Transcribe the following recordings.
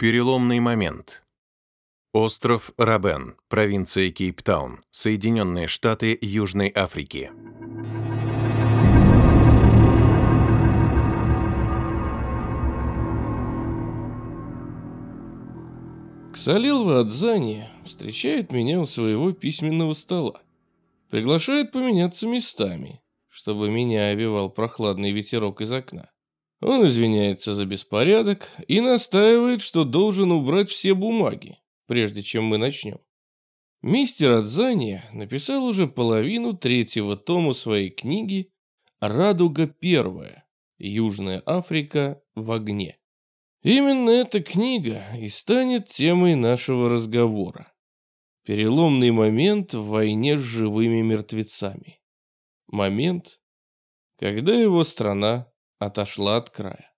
Переломный момент. Остров Рабен, провинция Кейптаун, Соединенные Штаты Южной Африки. Ксалил Вадзани встречает меня у своего письменного стола. Приглашает поменяться местами, чтобы меня овивал прохладный ветерок из окна. Он извиняется за беспорядок и настаивает, что должен убрать все бумаги, прежде чем мы начнем. Мистер Адзани написал уже половину третьего тома своей книги «Радуга первая. Южная Африка в огне». Именно эта книга и станет темой нашего разговора. Переломный момент в войне с живыми мертвецами. Момент, когда его страна отошла от края.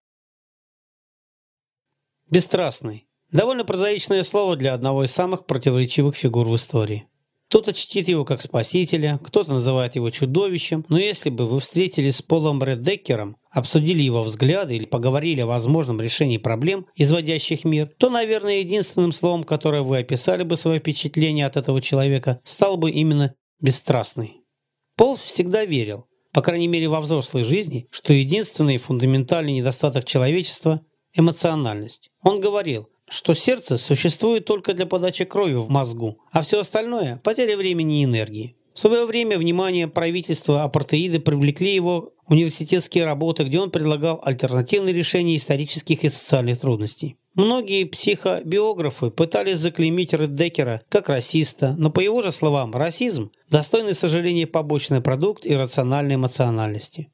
Бесстрастный. Довольно прозаичное слово для одного из самых противоречивых фигур в истории. Кто-то чтит его как спасителя, кто-то называет его чудовищем, но если бы вы встретились с Полом Реддекером, обсудили его взгляды или поговорили о возможном решении проблем, изводящих мир, то, наверное, единственным словом, которое вы описали бы свое впечатление от этого человека, стал бы именно «бесстрастный». Пол всегда верил, по крайней мере во взрослой жизни, что единственный фундаментальный недостаток человечества – эмоциональность. Он говорил, что сердце существует только для подачи крови в мозгу, а все остальное – потеря времени и энергии. В свое время внимание правительства апартеида привлекли его университетские работы, где он предлагал альтернативные решения исторических и социальных трудностей. Многие психобиографы пытались заклеймить Реддекера как расиста, но по его же словам, расизм – достойный сожаления побочный продукт иррациональной эмоциональности.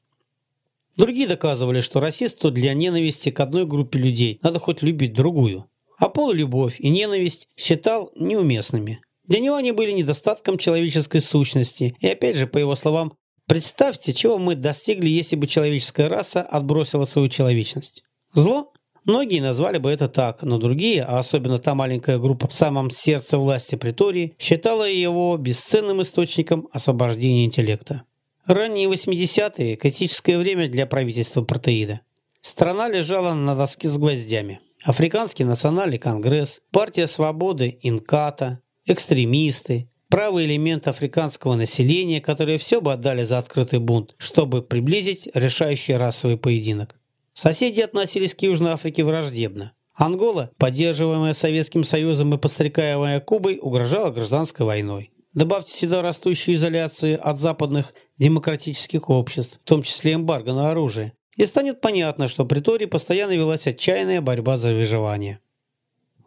Другие доказывали, что расисту для ненависти к одной группе людей надо хоть любить другую. А полулюбовь и ненависть считал неуместными. Для него они были недостатком человеческой сущности, и опять же, по его словам, представьте, чего мы достигли, если бы человеческая раса отбросила свою человечность. Зло? Многие назвали бы это так, но другие, а особенно та маленькая группа в самом сердце власти Притории, считала его бесценным источником освобождения интеллекта. Ранние 80-е – критическое время для правительства Протеида. Страна лежала на доске с гвоздями. Африканский национальный конгресс, партия свободы Инката, экстремисты, правый элемент африканского населения, которые все бы отдали за открытый бунт, чтобы приблизить решающий расовый поединок. Соседи относились к Южной Африке враждебно. Ангола, поддерживаемая Советским Союзом и подстрекаемая Кубой, угрожала гражданской войной. Добавьте сюда растущую изоляцию от западных демократических обществ, в том числе эмбарго на оружие, и станет понятно, что при Торе постоянно велась отчаянная борьба за выживание.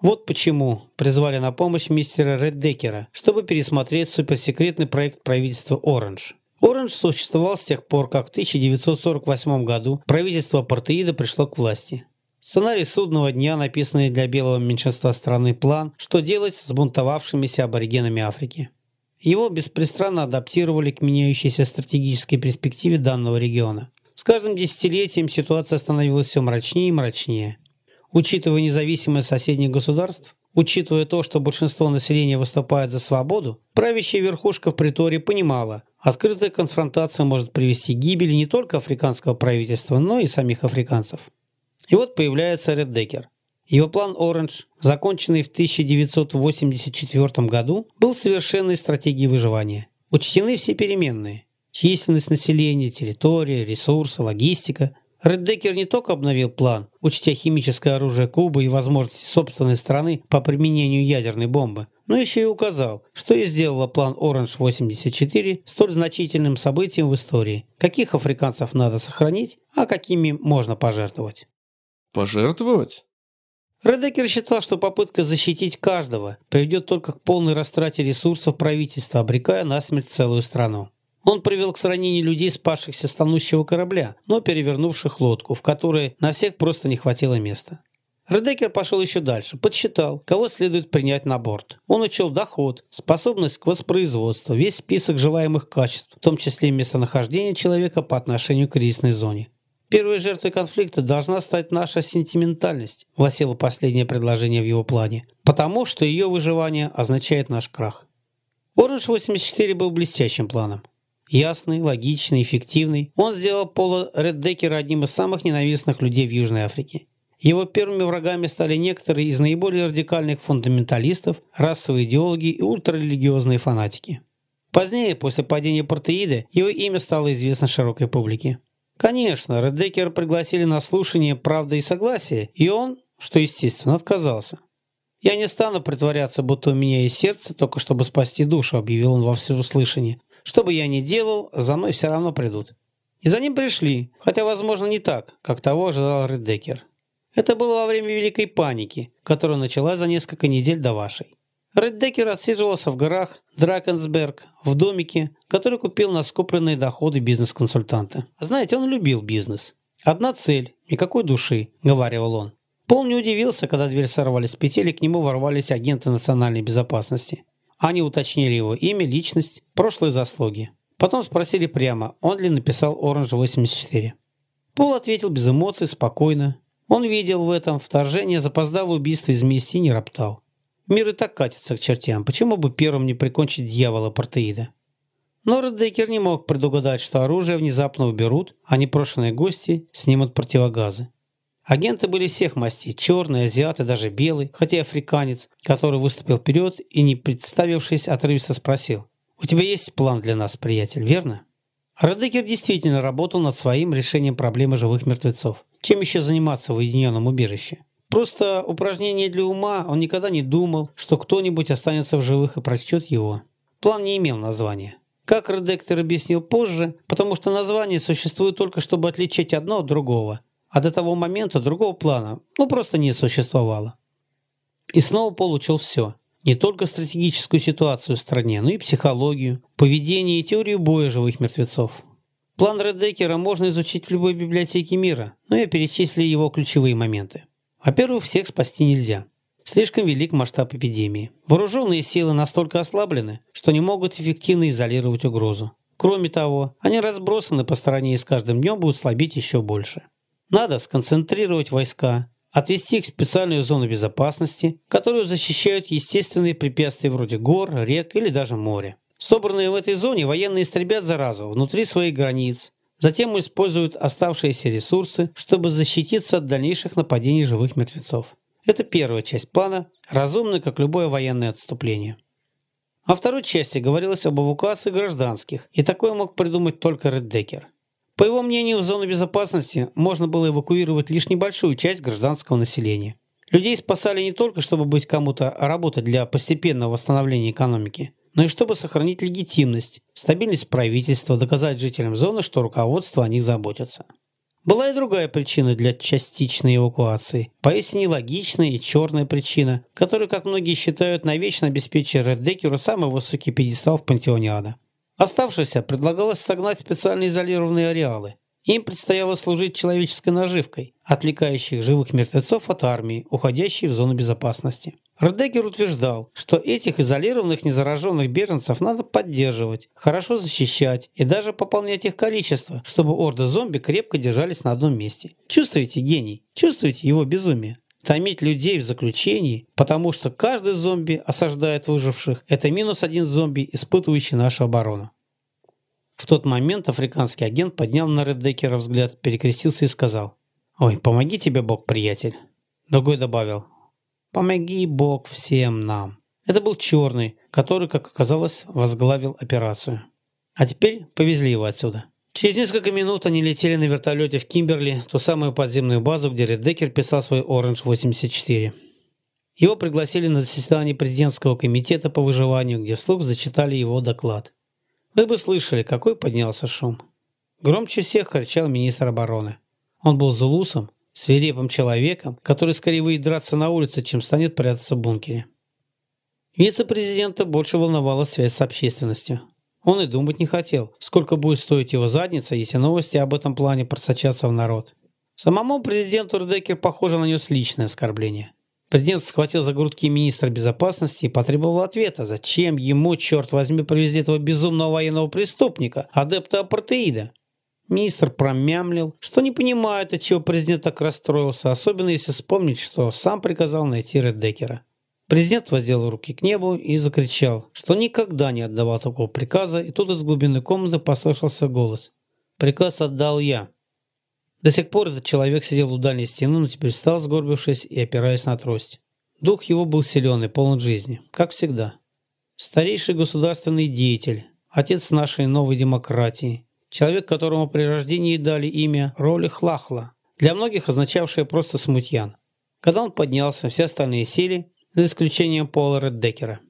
Вот почему призвали на помощь мистера Реддекера, чтобы пересмотреть суперсекретный проект правительства «Оранж». Оранж существовал с тех пор, как в 1948 году правительство апартеида пришло к власти. Сценарий судного дня, написанный для белого меньшинства страны план, что делать с бунтовавшимися аборигенами Африки. Его беспристрастно адаптировали к меняющейся стратегической перспективе данного региона. С каждым десятилетием ситуация становилась все мрачнее и мрачнее. Учитывая независимость соседних государств, Учитывая то, что большинство населения выступает за свободу, правящая верхушка в приторе понимала, открытая конфронтация может привести к гибели не только африканского правительства, но и самих африканцев. И вот появляется Реддекер. Его план «Оранж», законченный в 1984 году, был совершенной стратегией выживания. Учтены все переменные – численность населения, территория, ресурсы, логистика, Реддекер не только обновил план, учтя химическое оружие Кубы и возможности собственной страны по применению ядерной бомбы, но еще и указал, что и сделало план Оранж-84 столь значительным событием в истории, каких африканцев надо сохранить, а какими можно пожертвовать. Пожертвовать? Редекер считал, что попытка защитить каждого приведет только к полной растрате ресурсов правительства, обрекая на смерть целую страну. Он привел к сравнению людей, спасшихся с тонущего корабля, но перевернувших лодку, в которой на всех просто не хватило места. Редекер пошел еще дальше, подсчитал, кого следует принять на борт. Он учел доход, способность к воспроизводству, весь список желаемых качеств, в том числе местонахождение человека по отношению к кризисной зоне. Первой жертвой конфликта должна стать наша сентиментальность, гласило последнее предложение в его плане, потому что ее выживание означает наш крах. Оранж 84 был блестящим планом. Ясный, логичный, эффективный, он сделал Пола Реддекера одним из самых ненавистных людей в Южной Африке. Его первыми врагами стали некоторые из наиболее радикальных фундаменталистов, расовые идеологи и ультрарелигиозные фанатики. Позднее, после падения Портеида, его имя стало известно широкой публике. Конечно, Редекера пригласили на слушание «Правда и согласие», и он, что естественно, отказался. «Я не стану притворяться, будто у меня есть сердце, только чтобы спасти душу», объявил он во всеуслышание. «Что бы я ни делал, за мной все равно придут». И за ним пришли, хотя, возможно, не так, как того ожидал Редекер. Это было во время Великой Паники, которая началась за несколько недель до вашей. Реддекер отсиживался в горах Дракенсберг, в домике, который купил на скопленные доходы бизнес-консультанта. Знаете, он любил бизнес. «Одна цель, никакой души», — говаривал он. Пол не удивился, когда дверь сорвали с петель, и к нему ворвались агенты национальной безопасности. Они уточнили его имя, личность, прошлые заслуги. Потом спросили прямо, он ли написал «Оранж 84». Пол ответил без эмоций, спокойно. Он видел в этом вторжение запоздалое убийство из мести и не роптал. Мир и так катится к чертям. Почему бы первым не прикончить дьявола Портеида? Но Реддекер не мог предугадать, что оружие внезапно уберут, а непрошенные гости снимут противогазы. Агенты были всех мастей – черный, азиат и даже белый, хотя и африканец, который выступил вперед и, не представившись, отрывисто спросил. «У тебя есть план для нас, приятель, верно?» Редекер действительно работал над своим решением проблемы живых мертвецов. Чем еще заниматься в уединенном убежище? Просто упражнение для ума, он никогда не думал, что кто-нибудь останется в живых и прочтет его. План не имел названия. Как редактор объяснил позже, потому что название существует только чтобы отличить одно от другого. А до того момента другого плана ну просто не существовало. И снова получил все. Не только стратегическую ситуацию в стране, но и психологию, поведение и теорию боя живых мертвецов. План Редекера можно изучить в любой библиотеке мира, но я перечислил его ключевые моменты. Во-первых, всех спасти нельзя. Слишком велик масштаб эпидемии. Вооруженные силы настолько ослаблены, что не могут эффективно изолировать угрозу. Кроме того, они разбросаны по стране и с каждым днем будут слабеть еще больше. Надо сконцентрировать войска, отвести их в специальную зону безопасности, которую защищают естественные препятствия вроде гор, рек или даже моря. Собранные в этой зоне военные истребят заразу внутри своих границ, Затем используют оставшиеся ресурсы, чтобы защититься от дальнейших нападений живых мертвецов. Это первая часть плана, разумная, как любое военное отступление. Во второй части говорилось об эвакуации гражданских, и такое мог придумать только Реддекер. По его мнению, в зону безопасности можно было эвакуировать лишь небольшую часть гражданского населения. Людей спасали не только, чтобы быть кому-то работать для постепенного восстановления экономики, но и чтобы сохранить легитимность, стабильность правительства, доказать жителям зоны, что руководство о них заботится. Была и другая причина для частичной эвакуации. Поистине логичная и черная причина, которая, как многие считают, навечно обеспечит Реддекеру самый высокий пьедестал в пантеоне ада. Оставшихся предлагалось согнать специально изолированные ареалы. Им предстояло служить человеческой наживкой, отвлекающих живых мертвецов от армии, уходящей в зону безопасности. Рдегер утверждал, что этих изолированных незараженных беженцев надо поддерживать, хорошо защищать и даже пополнять их количество, чтобы орды зомби крепко держались на одном месте. Чувствуете гений? Чувствуете его безумие? Томить людей в заключении, потому что каждый зомби осаждает выживших, это минус один зомби, испытывающий нашу оборону. В тот момент африканский агент поднял на Реддекера взгляд, перекрестился и сказал «Ой, помоги тебе Бог, приятель». Другой добавил Помоги Бог всем нам. Это был черный, который, как оказалось, возглавил операцию. А теперь повезли его отсюда. Через несколько минут они летели на вертолете в Кимберли, ту самую подземную базу, где Реддекер писал свой Orange 84. Его пригласили на заседание президентского комитета по выживанию, где вслух зачитали его доклад. Вы бы слышали, какой поднялся шум. Громче всех кричал министр обороны. Он был зулусом, свирепым человеком, который скорее выйдет драться на улице, чем станет прятаться в бункере. Вице-президента больше волновала связь с общественностью. Он и думать не хотел, сколько будет стоить его задница, если новости об этом плане просочатся в народ. Самому президенту Рдекер, похоже, нанес личное оскорбление. Президент схватил за грудки министра безопасности и потребовал ответа, зачем ему, черт возьми, привезли этого безумного военного преступника, адепта апартеида. Министр промямлил, что не понимает, от чего президент так расстроился, особенно если вспомнить, что сам приказал найти Реддекера. Президент воздел руки к небу и закричал, что никогда не отдавал такого приказа, и тут из глубины комнаты послышался голос. «Приказ отдал я». До сих пор этот человек сидел у дальней стены, но теперь встал, сгорбившись и опираясь на трость. Дух его был силен и полон жизни, как всегда. Старейший государственный деятель, отец нашей новой демократии, человек, которому при рождении дали имя Роли Хлахла, для многих означавшее просто смутьян. Когда он поднялся, все остальные сели, за исключением Пола Реддекера.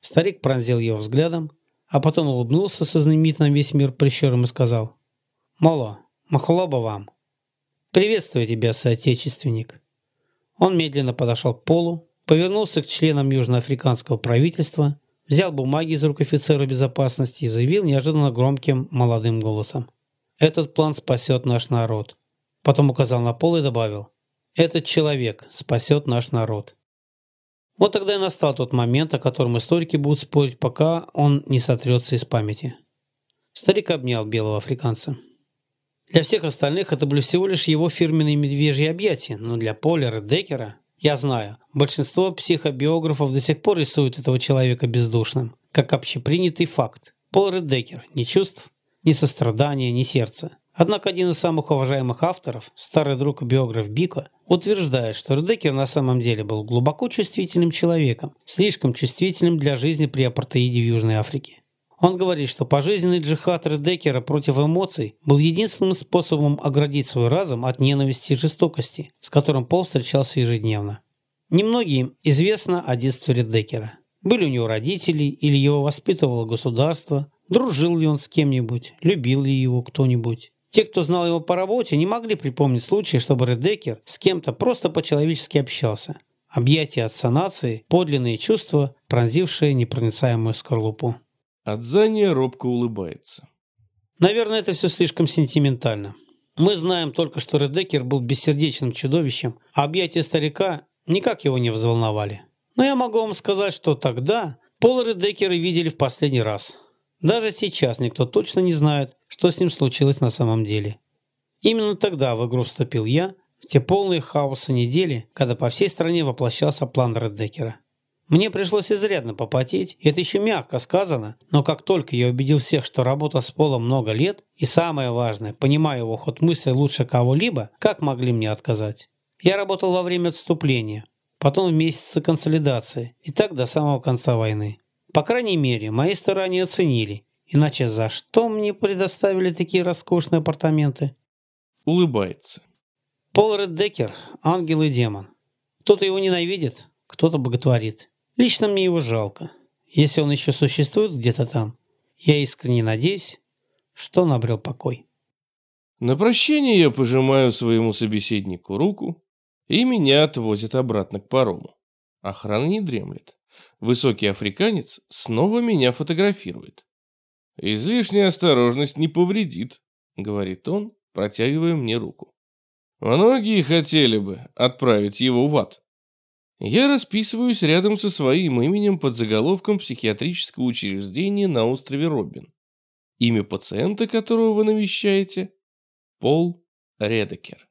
Старик пронзил его взглядом, а потом улыбнулся со знаменитым весь мир прищуром и сказал «Моло, махлоба вам! Приветствую тебя, соотечественник!» Он медленно подошел к Полу, повернулся к членам южноафриканского правительства, взял бумаги из рук офицера безопасности и заявил неожиданно громким молодым голосом «Этот план спасет наш народ». Потом указал на Пол и добавил «Этот человек спасет наш народ». Вот тогда и настал тот момент, о котором историки будут спорить, пока он не сотрется из памяти. Старик обнял белого африканца. Для всех остальных это были всего лишь его фирменные медвежьи объятия, но для Поля Редекера, я знаю, большинство психобиографов до сих пор рисуют этого человека бездушным, как общепринятый факт. Пол Редекер – ни чувств, ни сострадания, ни сердца. Однако один из самых уважаемых авторов, старый друг и биограф Бика, утверждает, что Редекер на самом деле был глубоко чувствительным человеком, слишком чувствительным для жизни при апартеиде в Южной Африке. Он говорит, что пожизненный джихад Редекера против эмоций был единственным способом оградить свой разум от ненависти и жестокости, с которым Пол встречался ежедневно. Немногим известно о детстве Редекера. Были у него родители или его воспитывало государство, дружил ли он с кем-нибудь, любил ли его кто-нибудь. Те, кто знал его по работе, не могли припомнить случай, чтобы Редекер с кем-то просто по-человечески общался. Объятия отца нации, подлинные чувства, пронзившие непроницаемую скорлупу. Адзания робко улыбается. Наверное, это все слишком сентиментально. Мы знаем только, что Редекер был бессердечным чудовищем, а объятия старика никак его не взволновали. Но я могу вам сказать, что тогда Пола Редекера видели в последний раз. Даже сейчас никто точно не знает, что с ним случилось на самом деле. Именно тогда в игру вступил я, в те полные хаоса недели, когда по всей стране воплощался план Реддекера. Мне пришлось изрядно попотеть, это еще мягко сказано, но как только я убедил всех, что работа с Полом много лет, и самое важное, понимаю его ход мысли лучше кого-либо, как могли мне отказать? Я работал во время отступления, потом в месяцы консолидации, и так до самого конца войны. По крайней мере, мои старания оценили, Иначе за что мне предоставили такие роскошные апартаменты? Улыбается. Пол Реддекер – ангел и демон. Кто-то его ненавидит, кто-то боготворит. Лично мне его жалко. Если он еще существует где-то там, я искренне надеюсь, что он обрел покой. На прощение я пожимаю своему собеседнику руку, и меня отвозят обратно к парому. Охрана не дремлет. Высокий африканец снова меня фотографирует. «Излишняя осторожность не повредит», — говорит он, протягивая мне руку. «Многие хотели бы отправить его в ад». Я расписываюсь рядом со своим именем под заголовком психиатрического учреждения на острове Робин. Имя пациента, которого вы навещаете – Пол Редекер.